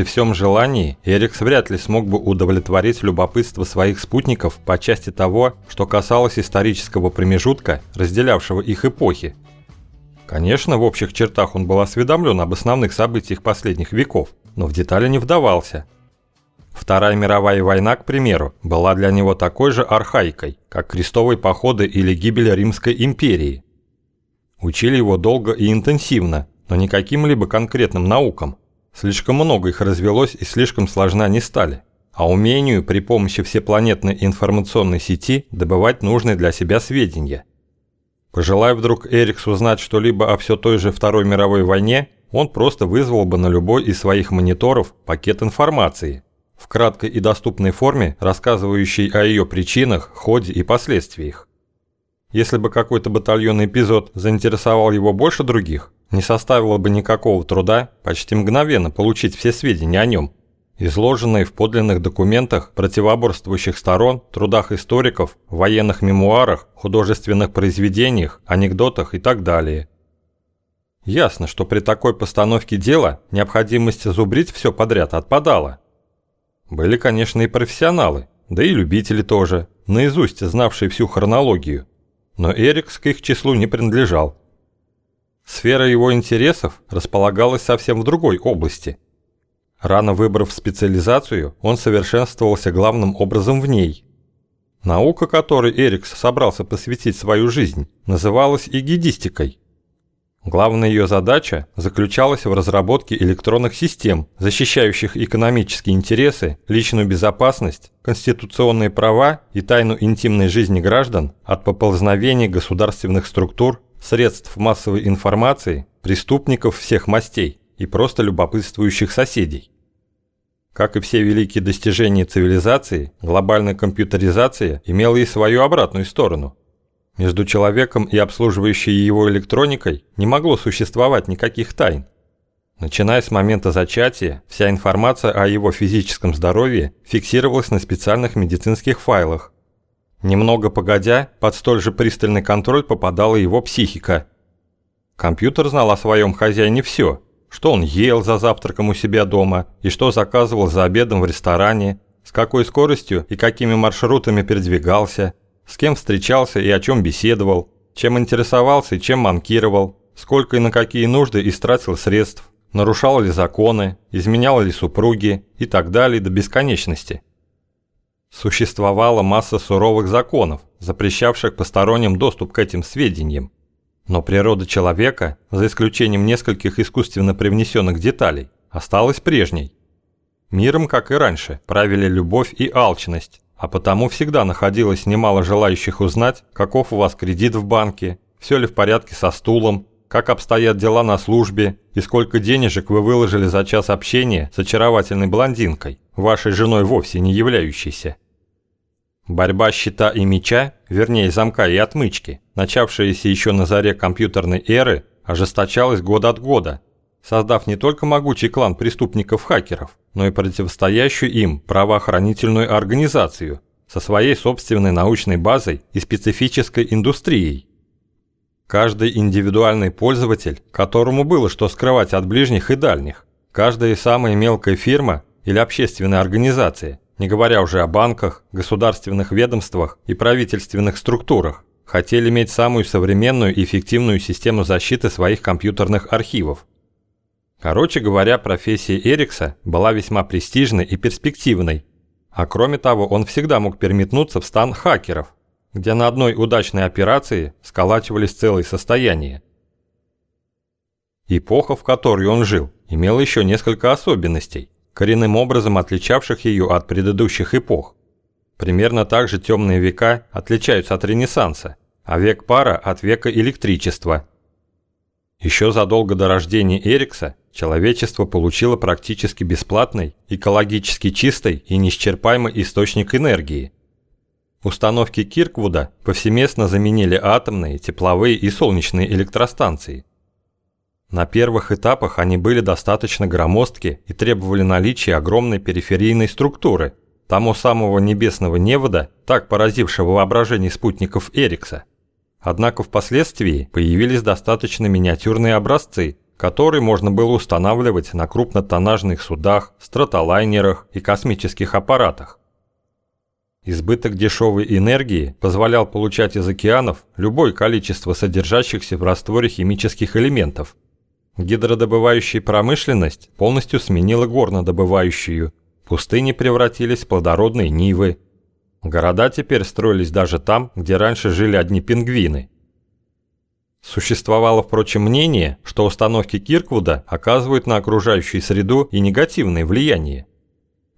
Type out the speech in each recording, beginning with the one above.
При всем желании Эрикс вряд ли смог бы удовлетворить любопытство своих спутников по части того, что касалось исторического промежутка, разделявшего их эпохи. Конечно, в общих чертах он был осведомлен об основных событиях последних веков, но в детали не вдавался. Вторая мировая война, к примеру, была для него такой же архаикой, как крестовые походы или гибель Римской империи. Учили его долго и интенсивно, но не каким-либо конкретным наукам. Слишком много их развелось и слишком сложны они стали. А умению при помощи всепланетной информационной сети добывать нужные для себя сведения. Пожелая вдруг Эрикс узнать что-либо о все той же Второй мировой войне, он просто вызвал бы на любой из своих мониторов пакет информации, в краткой и доступной форме, рассказывающей о ее причинах, ходе и последствиях. Если бы какой-то батальонный эпизод заинтересовал его больше других, не составило бы никакого труда почти мгновенно получить все сведения о нем, изложенные в подлинных документах противоборствующих сторон, трудах историков, военных мемуарах, художественных произведениях, анекдотах и так далее. Ясно, что при такой постановке дела необходимость зубрить все подряд отпадала. Были, конечно, и профессионалы, да и любители тоже, наизусть знавшие всю хронологию. Но Эрикс к их числу не принадлежал. Сфера его интересов располагалась совсем в другой области. Рано выбрав специализацию, он совершенствовался главным образом в ней. Наука, которой Эрикс собрался посвятить свою жизнь, называлась эгидистикой. Главная ее задача заключалась в разработке электронных систем, защищающих экономические интересы, личную безопасность, конституционные права и тайну интимной жизни граждан от поползновений государственных структур средств массовой информации, преступников всех мастей и просто любопытствующих соседей. Как и все великие достижения цивилизации, глобальная компьютеризация имела и свою обратную сторону. Между человеком и обслуживающей его электроникой не могло существовать никаких тайн. Начиная с момента зачатия, вся информация о его физическом здоровье фиксировалась на специальных медицинских файлах, Немного погодя, под столь же пристальный контроль попадала его психика. Компьютер знал о своем хозяине все, что он ел за завтраком у себя дома и что заказывал за обедом в ресторане, с какой скоростью и какими маршрутами передвигался, с кем встречался и о чем беседовал, чем интересовался и чем манкировал, сколько и на какие нужды истратил средств, нарушал ли законы, изменял ли супруги и так далее до бесконечности. Существовала масса суровых законов, запрещавших посторонним доступ к этим сведениям. Но природа человека, за исключением нескольких искусственно привнесенных деталей, осталась прежней. Миром, как и раньше, правили любовь и алчность, а потому всегда находилось немало желающих узнать, каков у вас кредит в банке, все ли в порядке со стулом, как обстоят дела на службе и сколько денежек вы выложили за час общения с очаровательной блондинкой, вашей женой вовсе не являющейся. Борьба щита и меча, вернее замка и отмычки, начавшаяся еще на заре компьютерной эры, ожесточалась год от года, создав не только могучий клан преступников-хакеров, но и противостоящую им правоохранительную организацию со своей собственной научной базой и специфической индустрией. Каждый индивидуальный пользователь, которому было что скрывать от ближних и дальних, каждая самая мелкая фирма или общественная организация – не говоря уже о банках, государственных ведомствах и правительственных структурах, хотели иметь самую современную и эффективную систему защиты своих компьютерных архивов. Короче говоря, профессия Эрикса была весьма престижной и перспективной, а кроме того он всегда мог переметнуться в стан хакеров, где на одной удачной операции сколачивались целые состояния. Эпоха, в которой он жил, имела еще несколько особенностей коренным образом отличавших ее от предыдущих эпох. Примерно так же темные века отличаются от Ренессанса, а век пара от века электричества. Еще задолго до рождения Эрикса человечество получило практически бесплатный, экологически чистый и неисчерпаемый источник энергии. Установки Кирквуда повсеместно заменили атомные, тепловые и солнечные электростанции. На первых этапах они были достаточно громоздки и требовали наличия огромной периферийной структуры, тому самого небесного невода, так поразившего воображение спутников Эрикса. Однако впоследствии появились достаточно миниатюрные образцы, который можно было устанавливать на крупнотоннажных судах, стратолайнерах и космических аппаратах. Избыток дешевой энергии позволял получать из океанов любое количество содержащихся в растворе химических элементов. Гидродобывающая промышленность полностью сменила горнодобывающую, пустыни превратились в плодородные нивы. Города теперь строились даже там, где раньше жили одни пингвины. Существовало, впрочем, мнение, что установки Кирквуда оказывают на окружающую среду и негативное влияние.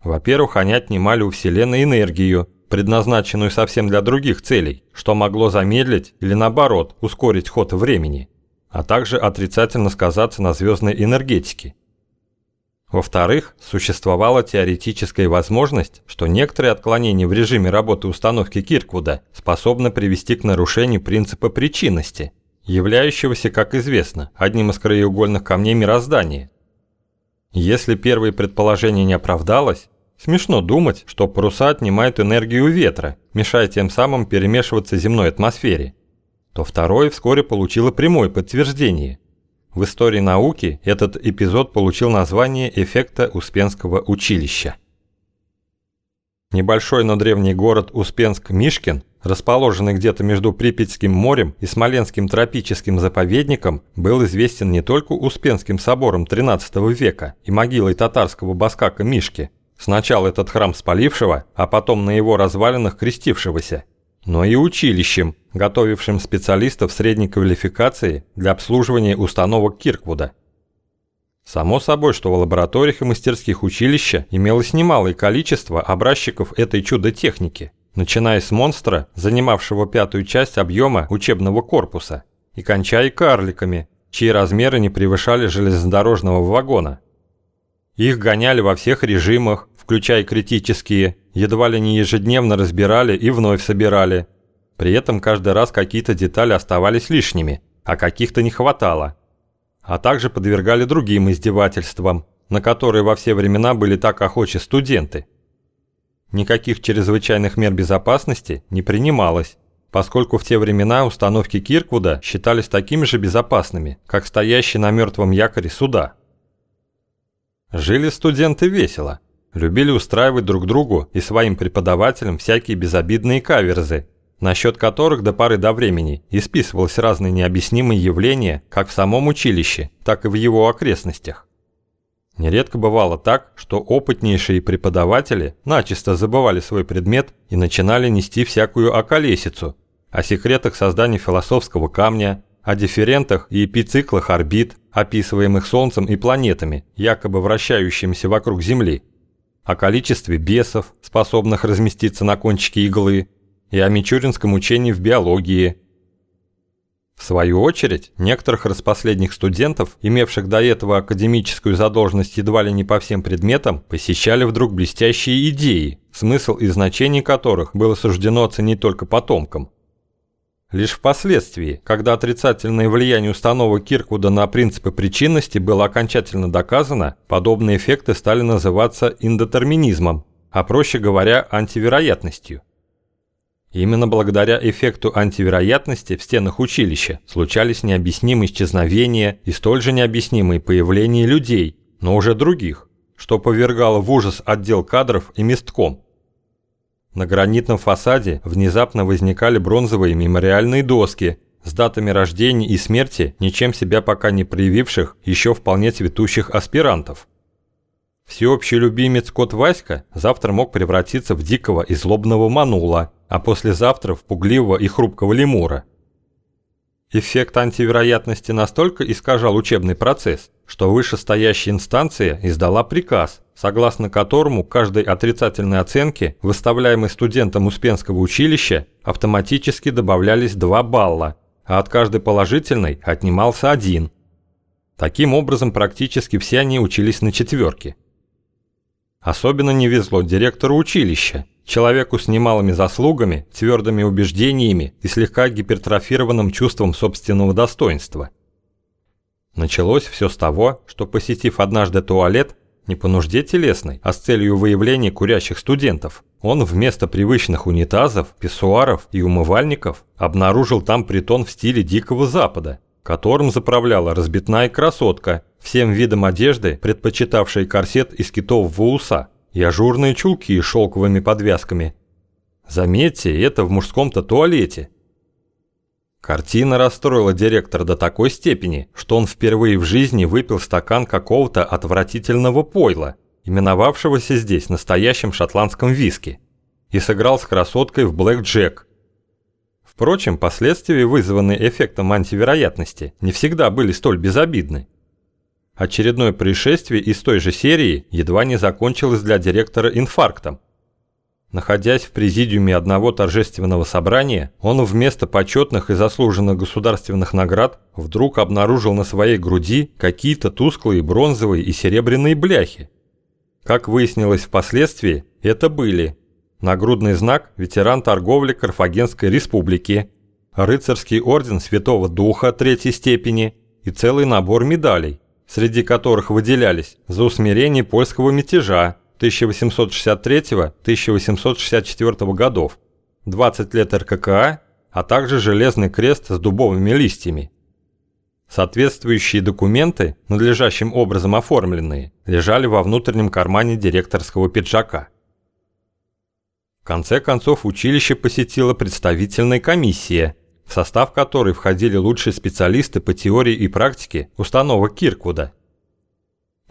Во-первых, они отнимали у Вселенной энергию, предназначенную совсем для других целей, что могло замедлить или наоборот ускорить ход времени, а также отрицательно сказаться на звездной энергетике. Во-вторых, существовала теоретическая возможность, что некоторые отклонения в режиме работы установки Кирквуда способны привести к нарушению принципа причинности, являющегося, как известно, одним из краеугольных камней мироздания. Если первое предположение не оправдалось, Смешно думать, что паруса отнимают энергию ветра, мешая тем самым перемешиваться земной атмосфере. То второе вскоре получило прямое подтверждение. В истории науки этот эпизод получил название эффекта Успенского училища. Небольшой, но древний город Успенск-Мишкин, расположенный где-то между Припятским морем и Смоленским тропическим заповедником, был известен не только Успенским собором XIII века и могилой татарского баскака Мишки – Сначала этот храм спалившего, а потом на его развалинах крестившегося. Но и училищем, готовившим специалистов средней квалификации для обслуживания установок Кирквуда. Само собой, что в лабораториях и мастерских училища имелось немалое количество образчиков этой чудо-техники, начиная с монстра, занимавшего пятую часть объема учебного корпуса, и кончая карликами, чьи размеры не превышали железнодорожного вагона. Их гоняли во всех режимах, включая критические, едва ли не ежедневно разбирали и вновь собирали. При этом каждый раз какие-то детали оставались лишними, а каких-то не хватало. А также подвергали другим издевательствам, на которые во все времена были так охочи студенты. Никаких чрезвычайных мер безопасности не принималось, поскольку в те времена установки Кирквуда считались такими же безопасными, как стоящие на мертвом якоре суда. Жили студенты весело – любили устраивать друг другу и своим преподавателям всякие безобидные каверзы, насчет которых до поры до времени исписывалось разные необъяснимые явления как в самом училище, так и в его окрестностях. Нередко бывало так, что опытнейшие преподаватели начисто забывали свой предмет и начинали нести всякую околесицу о секретах создания философского камня, о дифферентах и эпициклах орбит, описываемых Солнцем и планетами, якобы вращающимися вокруг Земли, о количестве бесов, способных разместиться на кончике иглы, и о мичуринском учении в биологии. В свою очередь, некоторых распоследних студентов, имевших до этого академическую задолженность едва ли не по всем предметам, посещали вдруг блестящие идеи, смысл и значение которых было суждено оценить только потомкам. Лишь впоследствии, когда отрицательное влияние установок Кирквуда на принципы причинности было окончательно доказано, подобные эффекты стали называться индетерминизмом, а проще говоря, антивероятностью. Именно благодаря эффекту антивероятности в стенах училища случались необъяснимые исчезновения и столь же необъяснимые появления людей, но уже других, что повергало в ужас отдел кадров и местком. На гранитном фасаде внезапно возникали бронзовые мемориальные доски с датами рождения и смерти ничем себя пока не проявивших еще вполне цветущих аспирантов. Всеобщий любимец кот Васька завтра мог превратиться в дикого и злобного манула, а послезавтра в пугливого и хрупкого лемура. Эффект антивероятности настолько искажал учебный процесс, что вышестоящая инстанция издала приказ, согласно которому каждой отрицательной оценке, выставляемой студентам Успенского училища, автоматически добавлялись 2 балла, а от каждой положительной отнимался один. Таким образом, практически все они учились на четверке. Особенно не везло директору училища, человеку с немалыми заслугами, твердыми убеждениями и слегка гипертрофированным чувством собственного достоинства. Началось все с того, что посетив однажды туалет, не по нужде телесной, а с целью выявления курящих студентов, он вместо привычных унитазов, писсуаров и умывальников обнаружил там притон в стиле Дикого Запада, которым заправляла разбитная красотка, всем видом одежды, предпочитавшая корсет из китового уса и ажурные чулки с шелковыми подвязками. Заметьте, это в мужском-то туалете. Картина расстроила директора до такой степени, что он впервые в жизни выпил стакан какого-то отвратительного пойла, именовавшегося здесь настоящим шотландским виски, и сыграл с красоткой в блэк джек. Впрочем, последствия, вызванные эффектом антивероятности, не всегда были столь безобидны. Очередное происшествие из той же серии едва не закончилось для директора инфарктом – Находясь в президиуме одного торжественного собрания, он вместо почетных и заслуженных государственных наград вдруг обнаружил на своей груди какие-то тусклые бронзовые и серебряные бляхи. Как выяснилось впоследствии, это были нагрудный знак ветеран торговли Карфагенской республики, рыцарский орден Святого Духа третьей степени и целый набор медалей, среди которых выделялись за усмирение польского мятежа, 1863-1864 годов, 20 лет РККА, а также железный крест с дубовыми листьями. Соответствующие документы, надлежащим образом оформленные, лежали во внутреннем кармане директорского пиджака. В конце концов училище посетила представительная комиссия, в состав которой входили лучшие специалисты по теории и практике установок Кирквуда –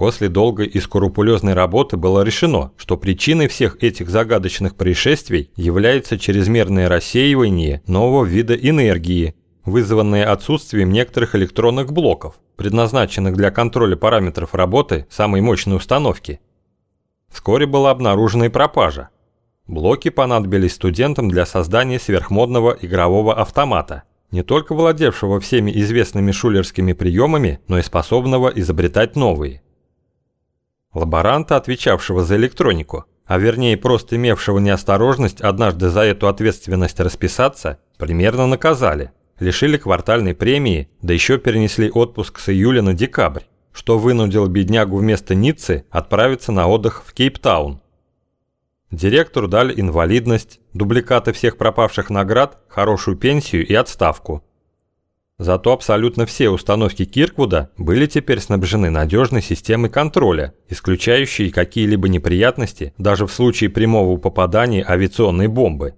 После долгой и скрупулезной работы было решено, что причиной всех этих загадочных происшествий является чрезмерное рассеивание нового вида энергии, вызванное отсутствием некоторых электронных блоков, предназначенных для контроля параметров работы самой мощной установки. Вскоре была обнаружена и пропажа. Блоки понадобились студентам для создания сверхмодного игрового автомата, не только владевшего всеми известными шулерскими приемами, но и способного изобретать новые – Лаборанта, отвечавшего за электронику, а вернее просто имевшего неосторожность однажды за эту ответственность расписаться, примерно наказали, лишили квартальной премии, да еще перенесли отпуск с июля на декабрь, что вынудил беднягу вместо Ниццы отправиться на отдых в Кейптаун. Директору дали инвалидность, дубликаты всех пропавших наград, хорошую пенсию и отставку – Зато абсолютно все установки Кирквуда были теперь снабжены надежной системой контроля, исключающей какие-либо неприятности даже в случае прямого попадания авиационной бомбы.